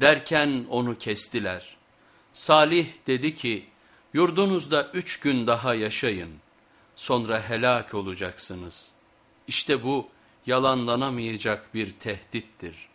Derken onu kestiler. Salih dedi ki, yurdunuzda üç gün daha yaşayın, sonra helak olacaksınız. İşte bu yalanlanamayacak bir tehdittir.